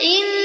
إن